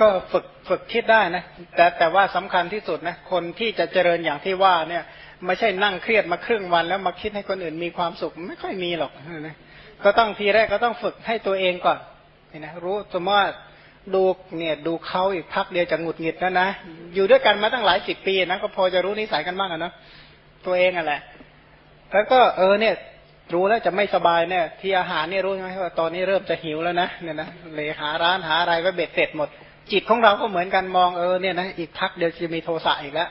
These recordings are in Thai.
ก็ฝึกฝึกคิดได้นะ แต่แต่ว่าสำคัญที่สุดนะคนที่จะเจริญอย่างที่ว่าเนี่ย ไม่ใช่นั่งเครียดมาครึ่งวัน แล้วมาคิดให้คนอื่นมีความสุขไม่ค่อยมีหรอกนะก็ต้องทีแรกก็ต้องฝึกให้ตัวเองก่อนนี่นะรู้สมมติว่าดูเนี่ยดูเขาอีกพักเดียวจะหงุดหงิดแล้วนะอยู่ด้วยกันมาตั้งหลายสิบปีนะก็พอจะรู้นิสัยกันบ้างนะตัวเองอะแหละ แล้วก็เออเนี่ยรู้แล้วจะไม่สบายเนี่ยที่อาหารเนี่ยรู้ไหมว่าตอนนี้เริ่มจะหิวแล้วนะเนี่ยนะเลยหาร้านหาอะไรไว้เบ็ดเสร็จหมด จิตของเราก็เหมือนกันมองเออเนี่ยนะอีกพักเดียวจะมีโทสะอีกแล้ว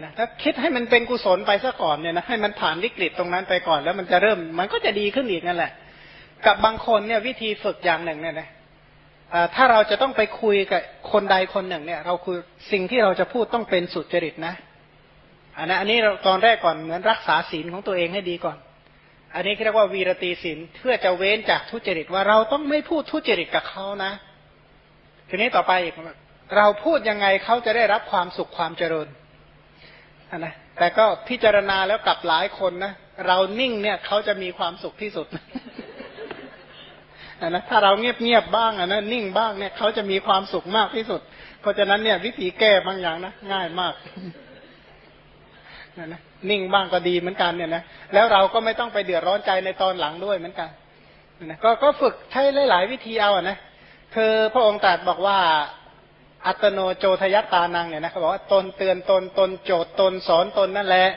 นะถ้าคิดให้มันเป็นกุศลไปซะก่อนเนี่ยนะให้มันผ่านวิกฤตตรงนั้นไปก่อนแล้วมันจะเริ่มมันก็จะดีขึ้นอีกนั่นแหละ กับบางคนเนี่ยวิธีฝึกอย่างหนึ่งเนี่ยนะถ้าเราจะต้องไปคุยกับคนใดคนหนึ่งเนี่ย เราคือสิ่งที่เราจะพูดต้องเป็นสุจริตนะอันนั้นอันนี้ตอนแรกก่อนเหมือนรักษาศีลของตัวเองให้ดีก่อน อันนี้เรียกว่าวีรตีศีลเพื่อจะเว้นจากทุจริตว่าเราต้องไม่พูดทุจริตกับเขานะ ทีนี้ต่อไปอีกเราพูดยังไงเขาจะได้รับความสุขความเจริญนะแต่ก็พิจารณาแล้วกับหลายคนนะเรานิ่งเนี่ยเขาจะมีความสุขที่สุดนะถ้าเราเงียบๆบ้างอ่นะนิ่งบ้างเนี่ยเขาจะมีความสุขมากที่สุด เพราะฉะนั้นเนี่ยวิธีแก้บางอย่างนะง่ายมากนะนะนิ่งบ้างก็ดีเหมือนกันเนี่ยนะแล้วเราก็ไม่ต้องไปเดือดร้อนใจในตอนหลังด้วยเหมือนกันนะก็ก็ฝึกใช้หลาย ๆ วิธีเอาอะนะ คือพระองค์ตรัสบอกว่าอัตโนโจทยตานังเนี่ยนะเขาบอกว่าตนเตือนตนตนโจทตนสอนตนนั่นแหละ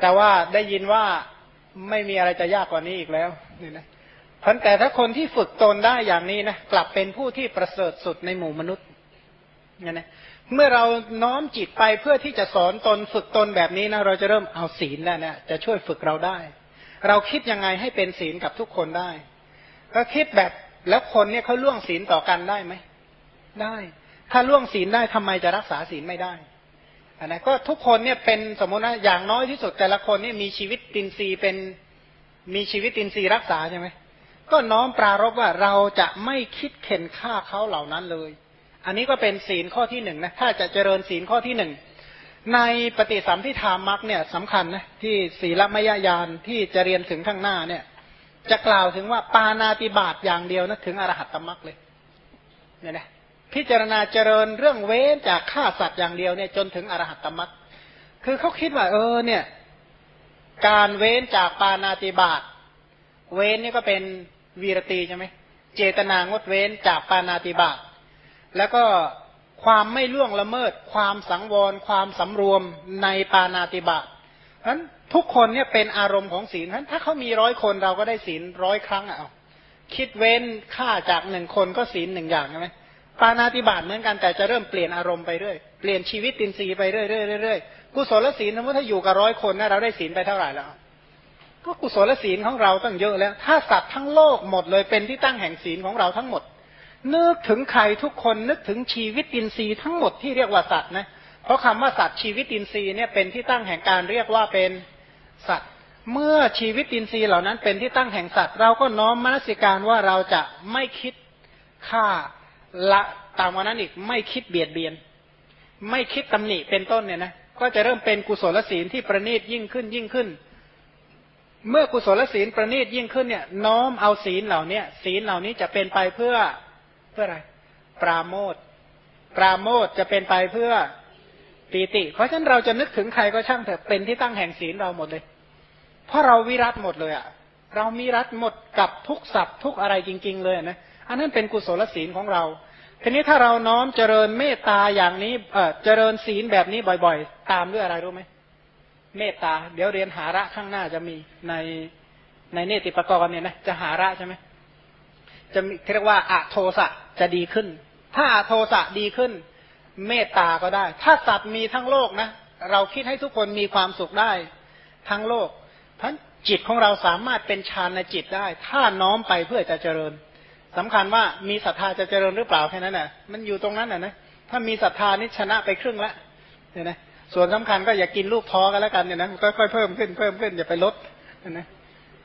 แต่ว่าได้ยินว่าไม่มีอะไรจะยากกว่านี้อีกแล้วนี่นะพันแต่ถ้าคนที่ฝึกตนได้อย่างนี้นะกลับเป็นผู้ที่ประเสริฐสุดในหมู่มนุษย์เนี่ยนะเมื่อเราน้อมจิตไปเพื่อที่จะสอนตนฝึกตนแบบนี้นะเราจะเริ่มเอาศีลแล้วเนี่ยจะช่วยฝึกเราได้ เราคิดยังไงให้เป็นศีลกับทุกคนได้ ก็คิดแบบ แล้วคนเนี่ยเขาล่วงศีลต่อกันได้ไหม ได้ ถ้าล่วงศีลได้ทำไมจะรักษาศีลไม่ได้อันนั้นก็ทุกคนเนี่ยเป็นสมมตินะอย่างน้อยที่สุดแต่ละคนเนี่ยมีชีวิตตินซีเป็นมีชีวิตตินซีรักษาใช่ไหมก็น้อมปรารบว่าเราจะไม่คิดเข็นฆ่าเขาเหล่านั้นเลย อันนี้ก็เป็นศีลข้อที่หนึ่งนะถ้าจะเจริญศีลข้อที่หนึ่งในปฏิสัมพิธามักเนี่ยสำคัญนะที่ศีลมยญาณที่จะเรียนถึงข้างหน้าเนี่ย จะกล่าวถึงว่าปานาติบาตอย่างเดียวนะถึงอรหัตตมรักเลยเนี่ยนะพิจารณาเจริญเรื่องเว้นจากฆ่าสัตว์อย่างเดียวเนี่ยจนถึงอรหัตตมักคือเขาคิดว่า เออเนี่ย การเว้นจากปานาติบาตเว้นนี่ก็เป็นวีรตีใช่ไหมเจตนางดเว้นจากปานาติบาตแล้วก็ความไม่ล่วงละเมิด ความสังวร ความสำรวมในปานาติบาต เพราะทุกคนเนี่ยเป็นอารมณ์ของศีลเพราะถ้าเขามีร้อยคนเราก็ได้ศีลร้อยครั้งอะเอาคิดเว้นค่าจากหนึ่งคนก็ศีลหนึ่งอย่างใช่ไหมปานาติบาตเหมือนกันแต่จะเริ่มเปลี่ยนอารมณ์ไปเรื่อยเปลี่ยนชีวิตตินทรีย์ไปเรื่อยเรื่อยกุศลศีลสมมติถ้าอยู่กับร้อยคนนะเราได้ศีลไปเท่าไหร่แล้วก็กุศลศีลของเราตั้งเยอะแล้ว ถ้าสัตว์ทั้งโลกหมดเลยเป็นที่ตั้งแห่งศีลของเราทั้งหมดนึกถึงใครทุกคนนึกถึงชีวิตอินทรีย์ทั้งหมดที่เรียกว่าสัตว์นะเเพราะคำว่าสัตว์ชีวิตอินทรีย์เนี่ยเป็นที่ตั้งแห่งการเรียกว่าเป็นสัตว์ เมื่อชีวิตอินทรีย์เหล่านั้นเป็นที่ตั้งแห่งสัตว์ เราก็น้อมมนสิการว่าเราจะไม่คิดฆ่าละตามวันนั้นอีกไม่คิดเบียดเบียน ไม่คิดตำหนิเป็นต้นเนี่ยนะก็จะเริ่มเป็นกุศลศีลที่ประณีตยิ่งขึ้นยิ่งขึ้น เมื่อกุศลศีลประณีตยิ่งขึ้นเนี่ย น้อมเอาศีลเหล่านี้ศีลเหล่านี้จะเป็นไปเพื่อเพื่ออะไร ปราโมทปราโมทจะเป็นไปเพื่อ ปีติ เพราะฉะนั้นเราจะนึกถึงใครก็ช่างเถอะเป็นที่ตั้งแห่งศีลเราหมดเลย เพราะเราวิรัตหมดเลยอะเรามีรัตหมดกับทุกสัตว์ทุกอะไรจริง ๆ เลยนะอันนั้นเป็นกุศลศีลของเรา ทีนี้ถ้าเราน้อมเจริญเมตตาอย่างนี้เออเจริญศีลแบบนี้บ่อยๆ ตามด้วยอะไรรู้ไหมเมตตา เดี๋ยวเรียนหาระข้างหน้าจะมีในในเนติปกรณ์เนี่ยนะจะหาระใช่ไหมจะมีเรียกว่าอะโทสะจะดีขึ้น ถ้าอะโทสะดีขึ้น เมตตาก็ได้ ถ้าสัตว์มีทั้งโลกนะ เราคิดให้ทุกคนมีความสุขได้ทั้งโลกเพราะจิตของเราสามารถเป็นฌานในจิตได้ ถ้าน้อมไปเพื่อจะเจริญสำคัญว่ามีศรัทธาจะเจริญหรือเปล่าแค่นั้นน่ะ มันอยู่ตรงนั้นน่ะนะ ถ้ามีศรัทธานี่ชนะไปครึ่งละเห็นไหมส่วนสำคัญก็อย่ากินลูกท้อกันแล้วกันเนี่ยนะ ค่อยๆเพิ่มขึ้นเพิ่มขึ้นอย่าไปลดนะ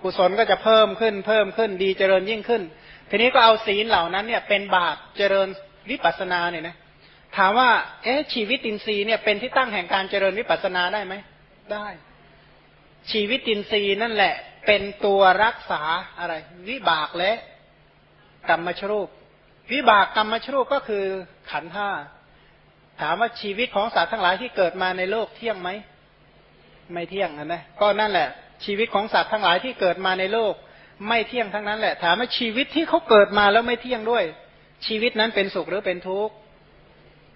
กุศลก็จะเพิ่มขึ้นเพิ่มขึ้นดีเจริญยิ่งขึ้น ทีนี้ก็เอาศีลเหล่านั้นเนี่ยเป็นบาตเจริญวิปัสนาเนี่ยนะ ถามว่า เอ๊ะชีวิตอินทรีย์เนี่ยเป็นที่ตั้งแห่งการเจริญวิปัสนาได้ไหม ได้ ชีวิตอินทรีย์นั่นแหละ เป็นตัวรักษาอะไร วิบากและกรรมชรูป วิบากกรรมชรูปก็คือขันธ์ห้าถามว่าชีวิตของสัตว์ทั้งหลายที่เกิดมาในโลกเที่ยงไหม ไม่เที่ยงนะก็นั่นแหละ ชีวิตของสัตว์ทั้งหลายที่เกิดมาในโลก ไม่เที่ยงทั้งนั้นแหละ ถามว่าชีวิตที่เขาเกิดมาแล้วไม่เที่ยงด้วย ชีวิตนั้นเป็นสุขหรือเป็นทุกข์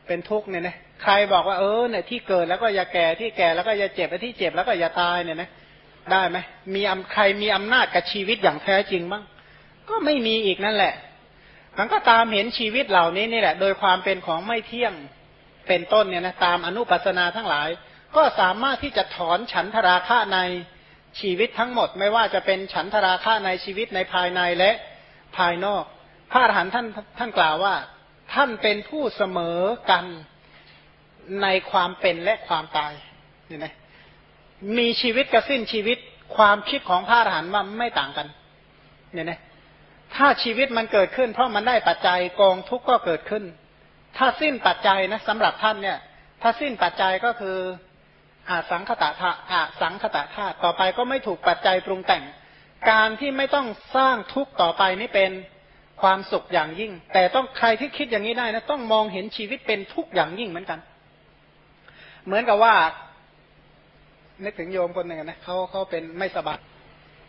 เป็นทุกข์เนี่ยนะใครบอกว่าเออเนี่ยที่เกิดแล้วก็อย่าแก่ที่แก่แล้วก็อย่าเจ็บที่เจ็บแล้วก็อย่าตายเนี่ยนะได้ไหมมีอใครมีอำนาจกับชีวิตอย่างแท้จริงบ้าง ก็ไม่มีอีกนั่นแหละมันก็ตามเห็นชีวิตเหล่านี้นี่แหละ โดยความเป็นของไม่เที่ยงเป็นต้นเนี่ยนะตามอนุปัสนาทั้งหลาย ก็สามารถที่จะถอนฉันทราคะในชีวิตทั้งหมด ไม่ว่าจะเป็นฉันทราคะในชีวิตในภายในและภายนอก พระอรหันต์ท่านท่านกล่าวว่า ท่านเป็นผู้เสมอกันในความเป็นและความตายเห็นไหมมีชีวิตกับสิ้นชีวิตความคิดของพระอรหันต์ว่าไม่ต่างกันเนี่ยนะถ้าชีวิตมันเกิดขึ้น เพราะมันได้ปัจจัยกองทุกข์ก็เกิดขึ้น ถ้าสิ้นปัจจัยนะสำหรับท่านเนี่ย ถ้าสิ้นปัจจัยก็คืออาสังคตะธาอาสังคตะธาต่อไปก็ไม่ถูกปัจจัยปรุงแต่ง การที่ไม่ต้องสร้างทุกข์ต่อไปนี่เป็น ความสุขอย่างยิ่ง แต่ต้องใครที่คิดอย่างนี้ได้นะต้องมองเห็นชีวิตเป็นทุกข์อย่างยิ่งเหมือนกัน เหมือนกับว่า นึกถึงโยมคนหนึ่งนะเขาเขาเป็นไม่สบาย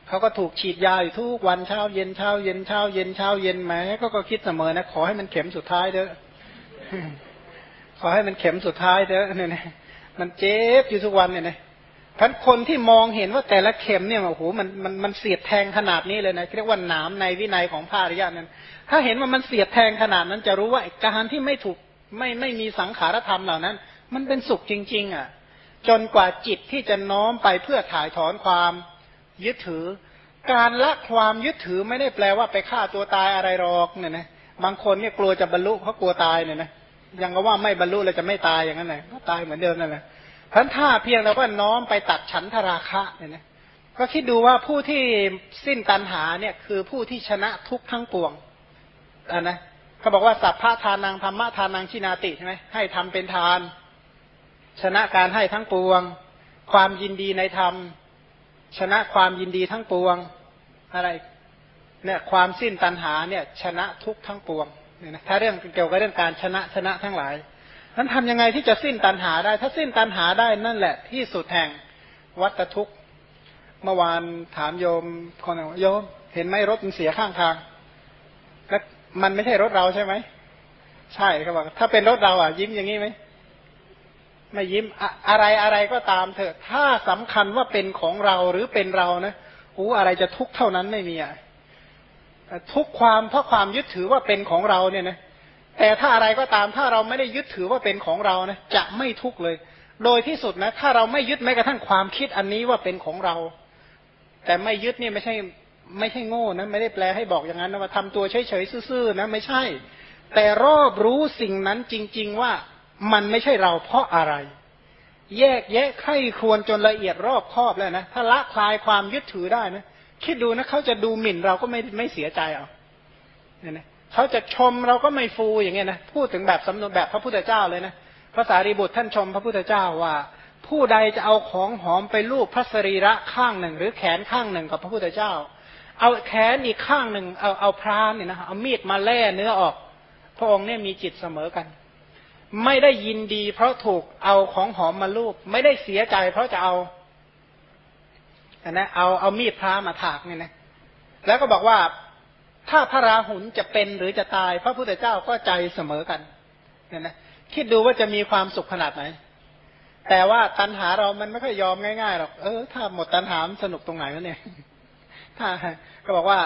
เขาก็ถูกฉีดยาอยู่ทุกวันเช้าเย็นเช้าเย็นเช้าเย็นเช้าเย็นแม้ก็ก็คิดเสมอนะขอให้มันเข็มสุดท้ายเด้อขอให้มันเข็มสุดท้ายเด้อเนี่ยนะมันเจ็บอยู่ทุกวันเนี่ยนะ ท่านคนที่มองเห็นว่าแต่ละเข็มเนี่ยโอ้โหมันมันมันเสียดแทงขนาดนี้เลยนะเรียกว่าหนามในวินัยของพระอริยะนั้น ถ้าเห็นว่ามันเสียดแทงขนาดนั้นจะรู้ว่าการที่ไม่ถูกไม่ไม่มีสังขารธรรมเหล่านั้น มันเป็นสุขจริง ๆ อะ จนกว่าจิตที่จะน้อมไปเพื่อถ่ายถอนความยึดถือ การละความยึดถือไม่ได้แปลว่าไปฆ่าตัวตายอะไรหรอกเนี่ยนะบางคนเนี่ยกลัวจะบรรลุเพราะกลัวตายเนี่ยนะยังก็ว่าไม่บรรลุเลยจะไม่ตายอย่างนั้นเลยก็ตายเหมือนเดิมนั่นแหละ พันถ้าเพียงเราก็น้อมไปตัดฉันทราคะเนี่ยนะก็คิดดูว่าผู้ที่สิ้นตัณหาเนี่ยคือผู้ที่ชนะทุกทั้งปวงอ่านะเขาบอกว่าสัพพะทานังธรรมะทานังชินาติใช่ไหมให้ทำเป็นทาน ชนะการให้ทั้งปวง ความยินดีในธรรม ชนะความยินดีทั้งปวง อะไรเนี่ยความสิ้นตัณหาเนี่ยชนะทุกทั้งปวงเนี่ยนะถ้าเรื่องเกี่ยวกับเรื่องการชนะชนะทั้งหลาย นั้นทำยังไงที่จะสิ้นตัณหาได้ ถ้าสิ้นตัณหาได้นั่นแหละ ที่สุดแห่งวัตทุกข์ เมื่อวานถามโยมคนหนึ่งโยม เห็นไหมรถมันเสียข้างทาง แล้วมันไม่ใช่รถเราใช่ไหม ใช่เขาบอกถ้าเป็นรถเราอะ ยิ้มอย่างนี้ไหมไม่ยิ้มอะอะไรอะไรก็ตามเถอะ ถ้าสำคัญว่าเป็นของเราหรือเป็นเรานะอู้อะไรจะทุกข์เท่านั้นไม่มีอะทุกความเพราะความยึดถือว่าเป็นของเราเนี่ยนะ แต่ถ้าอะไรก็ตามถ้าเราไม่ได้ยึดถือว่าเป็นของเรานะจะไม่ทุกข์เลย โดยที่สุดนะถ้าเราไม่ยึดแม้กระทั่งความคิดอันนี้ว่าเป็นของเรา แต่ไม่ยึดเนี่ยไม่ใช่ไม่ใช่โง่นะไม่ได้แปลให้บอกอย่างนั้นนะว่าทำตัวเฉยๆซื่อๆนะไม่ใช่ แต่รอบรู้สิ่งนั้นจริง ๆ ว่ามันไม่ใช่เราเพราะอะไร แยกแยะใครควรจนละเอียดรอบครอบแล้วนะถ้าละคลายความยึดถือได้นะคิดดูนะเขาจะดูหมิ่นเราก็ไม่ไม่เสียใจเอาเนี่ยนะ เขาจะชมเราก็ไม่ฟูอย่างเงี้ยนะพูดถึงแบบสำนวนแบบพระพุทธเจ้าเลยนะพระสารีบุตรท่านชมพระพุทธเจ้าว่า ผู้ใดจะเอาของหอมไปลูบพระสรีระข้างหนึ่ง หรือแขนข้างหนึ่งกับพระพุทธเจ้า เอาแขนอีกข้างหนึ่งเอาเอาพรามเนี่ยนะเอามีดมาแล่เนื้อออก พระองค์เนี่ยมีจิตเสมอกัน ไม่ได้ยินดีเพราะถูกเอาของหอมมาลูบไม่ได้เสียใจเพราะจะเอาอันนะเอาเอามีดพรามาถากเนี่ยนะแล้วก็บอกว่า ถ้าพระราหุลจะเป็นหรือจะตาย พระพุทธเจ้าก็ใจเสมอกันเนี่ยนะคิดดูว่าจะมีความสุขขนาดไหน แต่ว่าตัณหาเรามันไม่ค่อยยอมง่ายๆหรอกเออถ้าหมดตัณหาสนุกตรงไหนวะเนี่ยถ้าก็บอกว่า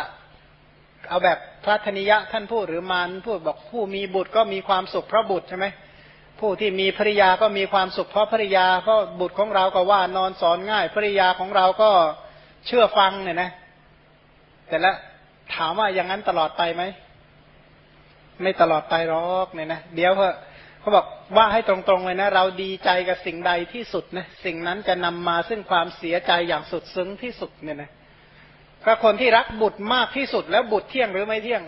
เอาแบบพระธนิยะท่านพูดหรือมารพูดบอกผู้มีบุตรก็มีความสุขเพราะบุตรใช่ไหมผู้ที่มีภริยาก็มีความสุขเพราะภริยา เพราะบุตรของเราก็ว่านอนสอนง่ายภริยาของเราก็เชื่อฟังเนี่ยนะ แต่ละ ถามว่าอย่างนั้นตลอดไปไหม ไม่ตลอดไปหรอกเนี่ยนะเดี๋ยวเขาเขาบอกว่าให้ตรงๆเลยนะ เราดีใจกับสิ่งใดที่สุดนะสิ่งนั้นจะนำมาซึ่งความเสียใจอย่างสุดซึ้งที่สุดเนี่ยนะก็คนที่รักบุตรมากที่สุด แล้วบุตรเที่ยงหรือไม่เที่ยง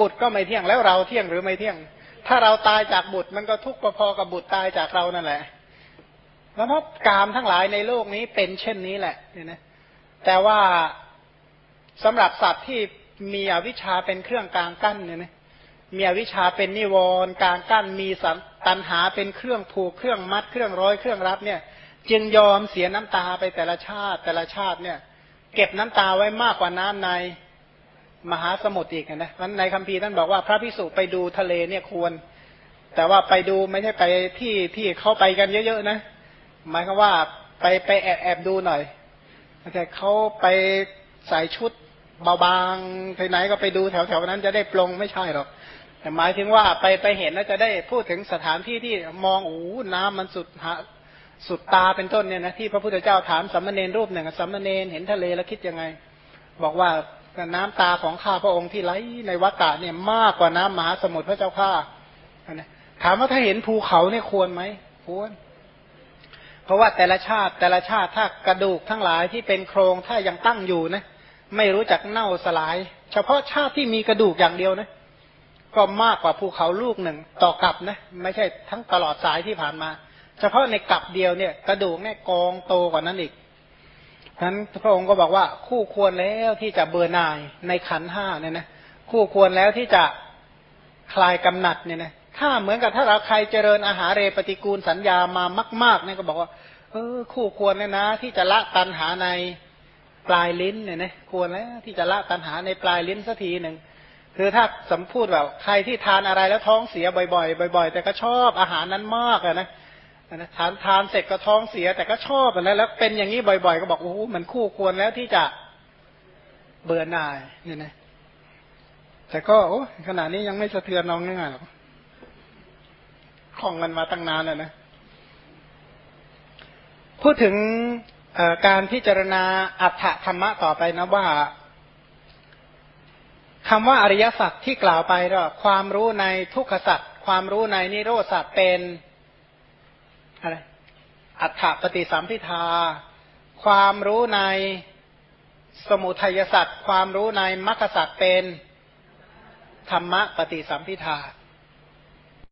บุตรก็ไม่เที่ยงแล้วเราเที่ยงหรือไม่เที่ยง ถ้าเราตายจากบุตรมันก็ทุกข์พอๆกับบุตรตายจากเรานั่นแหละแล้วเพราะกามทั้งหลายในโลกนี้เป็นเช่นนี้แหละเนี่ยนะแต่ว่า สำหรับสัตว์ที่มีอวิชชาเป็นเครื่องกลางกั้นเนี่ยนะมีอวิชชาเป็นนิวรณ์กลารกั้นมีสันตันหาเป็นเครื่องผูกเครื่องมัดเครื่องร้อยเครื่องรับเนี่ย จึงยอมเสียน้ำตาไปแต่ละชาติ แต่ละชาติเนี่ย เก็บน้ำตาไว้มากกว่าน้ำในมหาสมุทรอีกนะมันในคัมภีร์ท่านบอกว่าพระพิสุไปดูทะเลเนี่ยควร แต่ว่าไปดูไม่ใช่ไปที่ที่เข้าไปกันเยอะๆนะหมายความว่าไปไปแอบแอบดูหน่อยแต่เขาไปใส่ชุด เบาบางที่ไหนก็ไปดูแถวๆนั้นจะได้ปลงไม่ใช่หรอก แต่หมายถึงว่าไปไปเห็นแล้วจะได้พูดถึงสถานที่ที่มองโอ้น้ำมันสุดหาสุดตาเป็นต้นเนี่ยนะที่พระพุทธเจ้าถามสัมมาเนรรูปหนึ่งสัมมาเนรเห็นทะเลแล้วคิดยังไง บอกว่าน้ำตาของข้าพระองค์ที่ไหลในวัฏฏะเนี่ยมากกว่าน้ำมหาสมุทรพระเจ้าข้าถามว่าถ้าเห็นภูเขาเนี่ยควรไหมควร เพราะว่าแต่ละชาติแต่ละชาติถ้ากระดูกทั้งหลายที่เป็นโครงถ้ายังตั้งอยู่นะ ไม่รู้จักเน่าสลาย เฉพาะชาติที่มีกระดูกอย่างเดียวนะ ก็มากกว่าภูเขาลูกหนึ่ง ต่อกลับนะ ไม่ใช่ทั้งตลอดสายที่ผ่านมา เฉพาะในกลับเดียวเนี่ย กระดูกเนี่ยกองโตกว่านั้นอีกฉะนั้นพระองค์ก็บอกว่าคู่ควรแล้วที่จะเบื่อหน่ายในขันห้าเนี่ยนะคู่ควรแล้วที่จะคลายกำหนัดเนี่ยนะถ้าเหมือนกับถ้าเราใครเจริญอาหารเรปฏิกูลสัญญามามากๆเนี่ยก็บอกว่า เออ คู่ควรเนี่ยนะ ที่จะละตันหาใน ปลายลิ้นเนี่ยนะควรแล้วที่จะละตันหาในปลายลิ้นสักทีหนึ่งคือถ้าสมพูดแบบใครที่ทานอะไรแล้วท้องเสียบ่อยๆบ่อย ๆ แต่ก็ชอบอาหารนั้นมากอะนะนะทานทานเสร็จก็ท้องเสียแต่ก็ชอบนะแล้วเป็นอย่างนี้บ่อย ๆ ก็บอกโอ้โหมันคู่ควรแล้วที่จะเบื่อหน่ายเนี่ยนะแต่ก็โอ้ขนาดนี้ยังไม่สะเทือนน้องง่ายหรอกคล่องกันมาตั้งนานแล้วนะ พูดถึง การพิจารณาอัฏฐธรรมะต่อไปนะว่าคำว่าอริยสัจที่กล่าวไปก็ความรู้ในทุกขสัจความรู้ในนิโรธสัจเป็นอะไรอัฏฐปฏิสัมพิทา ความรู้ในสมุทัยสัจความรู้ในมรรคสัจเป็นธรรมะปฏิสัมพิทา